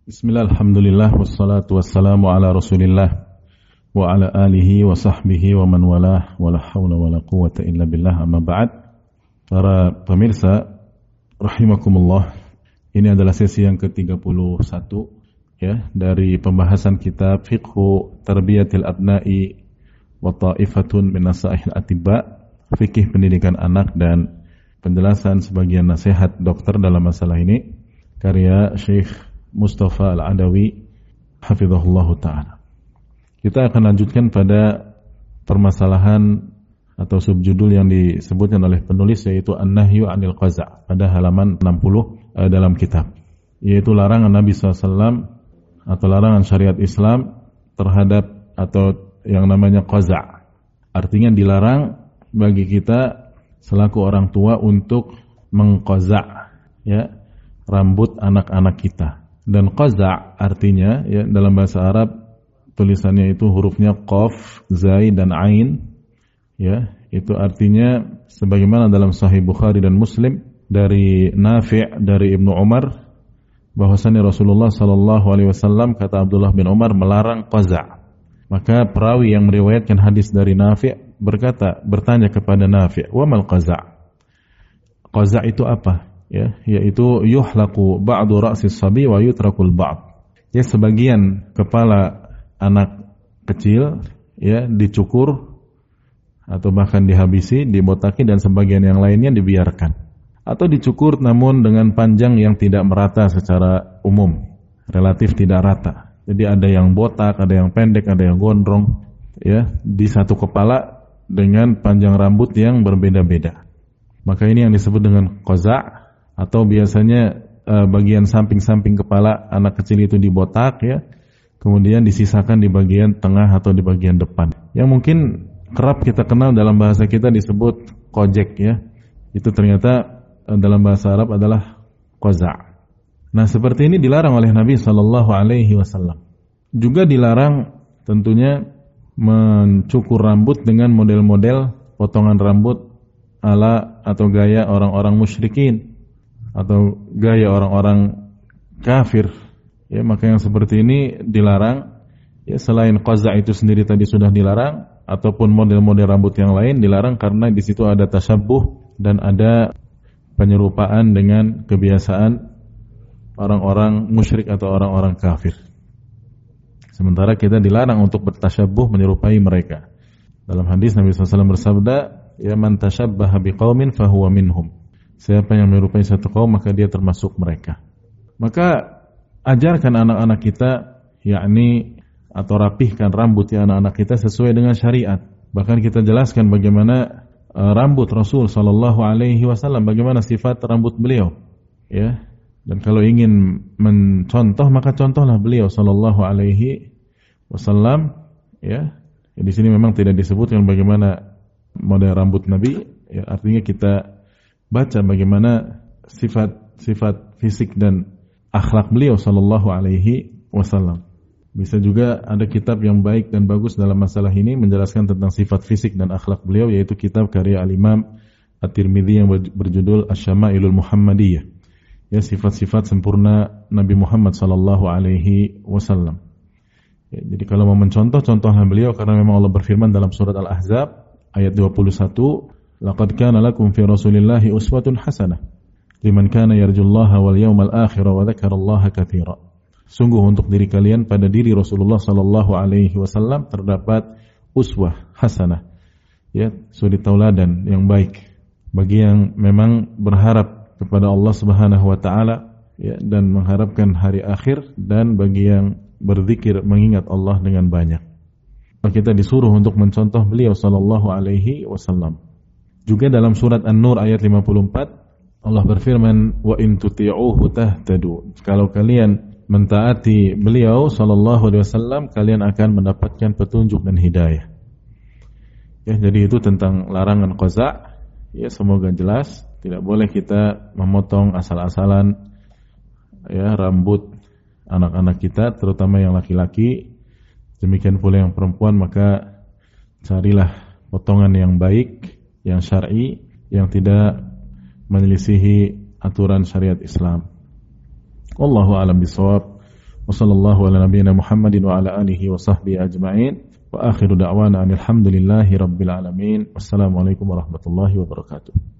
Bismillah, alhamdulillah, wassalatu wassalamu ala rasulillah wa ala alihi wa sahbihi wa man walah wa la hawla wa quwata illa billah amma ba'd. Para pemirsa rahimakumullah Ini adalah sesi yang ke-31 ya dari pembahasan kitab Fiqhu Tarbiyatil Abna'i wa Ta'ifatun min Nasaihil Atibba Fikih Pendidikan Anak dan penjelasan sebagian nasihat dokter dalam masalah ini karya Syekh Mustafa Al-Adawi hafizahullah taala. Kita akan lanjutkan pada permasalahan atau subjudul yang disebutkan oleh penulis yaitu An-Nahyu 'anil Qaza pada halaman 60 eh, dalam kitab yaitu larangan Nabi SAW atau larangan syariat Islam terhadap atau yang namanya qaza. Artinya dilarang bagi kita selaku orang tua untuk mengqaza ya rambut anak-anak kita dan qaza artinya ya dalam bahasa Arab tulisannya itu hurufnya qaf, zai dan ain. Ya itu artinya sebagaimana dalam sahih Bukhari dan Muslim dari Nafi' dari Ibnu Umar bahwasanya Rasulullah sallallahu alaihi wasallam kata Abdullah bin Umar melarang qaza maka perawi yang meriwayatkan hadis dari Nafi' berkata bertanya kepada Nafi' wa mal qaza qaza itu apa ya yaitu yuhlaqu ba'du ra'si sabi wa yutrakul ba'd ya sebagian kepala anak kecil ya dicukur atau bahkan dihabisi, dibotaki dan sebagian yang lainnya dibiarkan atau dicukur namun dengan panjang yang tidak merata secara umum, relatif tidak rata. Jadi ada yang botak, ada yang pendek, ada yang gondrong ya di satu kepala dengan panjang rambut yang berbeda-beda. Maka ini yang disebut dengan qaza atau biasanya uh, bagian samping-samping kepala anak kecil itu dibotak ya, kemudian disisakan di bagian tengah atau di bagian depan. Yang mungkin kerap kita kenal dalam bahasa kita disebut kojek ya. Itu ternyata uh, dalam bahasa Arab adalah koza. Nah seperti ini dilarang oleh Nabi Shallallahu Alaihi Wasallam. Juga dilarang tentunya mencukur rambut dengan model-model potongan rambut ala atau gaya orang-orang musyrikin atau gaya orang-orang kafir ya maka yang seperti ini dilarang ya selain qaza itu sendiri tadi sudah dilarang ataupun model-model rambut yang lain dilarang karena di situ ada tasabbuh dan ada penyerupaan dengan kebiasaan orang-orang musyrik atau orang-orang kafir. Sementara kita dilarang untuk bertasyabuh menyerupai mereka. Dalam hadis Nabi SAW bersabda, "Ya man tashabbaha biqaumin fahuwa minhum." Siapa yang menyerupai satu kaum maka dia termasuk mereka. Maka ajarkan anak-anak kita yakni atau rapihkan rambut ya anak-anak kita sesuai dengan syariat. Bahkan kita jelaskan bagaimana uh, rambut Rasul Shallallahu Alaihi Wasallam, bagaimana sifat rambut beliau, ya. Dan kalau ingin mencontoh maka contohlah beliau Shallallahu Alaihi Wasallam, ya. Di sini memang tidak disebutkan bagaimana model rambut Nabi, ya, artinya kita baca bagaimana sifat-sifat fisik dan akhlak beliau sallallahu alaihi wasallam. Bisa juga ada kitab yang baik dan bagus dalam masalah ini menjelaskan tentang sifat fisik dan akhlak beliau yaitu kitab karya Al-Imam At-Tirmidzi yang berjudul Asy-Syama'ilul Muhammadiyah. Ya sifat-sifat sempurna Nabi Muhammad sallallahu alaihi wasallam. Ya, jadi kalau mau mencontoh contohnya beliau karena memang Allah berfirman dalam surat Al-Ahzab ayat 21 Laqad kana lakum fi Rasulillahi uswatun hasanah liman kana yarjullaha wal yawmal akhir wa dzakarallaha katsira. Sungguh untuk diri kalian pada diri Rasulullah sallallahu alaihi wasallam terdapat uswah hasanah. Ya, suri tauladan yang baik bagi yang memang berharap kepada Allah Subhanahu wa taala ya dan mengharapkan hari akhir dan bagi yang berzikir mengingat Allah dengan banyak. Kita disuruh untuk mencontoh beliau sallallahu alaihi wasallam. Juga dalam surat An-Nur ayat 54 Allah berfirman wa in tuti'uhu tahtadu. Kalau kalian mentaati beliau sallallahu alaihi wasallam kalian akan mendapatkan petunjuk dan hidayah. Ya, jadi itu tentang larangan qaza. Ya, semoga jelas. Tidak boleh kita memotong asal-asalan ya rambut anak-anak kita terutama yang laki-laki. Demikian pula yang perempuan maka carilah potongan yang baik yang syar'i yang tidak menyelisihi aturan syariat Islam. Wallahu a'lam bishawab. Ala nabiyyina Muhammadin wa ala alihi wa sahbihi ajma'in. Wa akhiru da'wana alhamdulillahi rabbil alamin. Wassalamualaikum warahmatullahi wabarakatuh.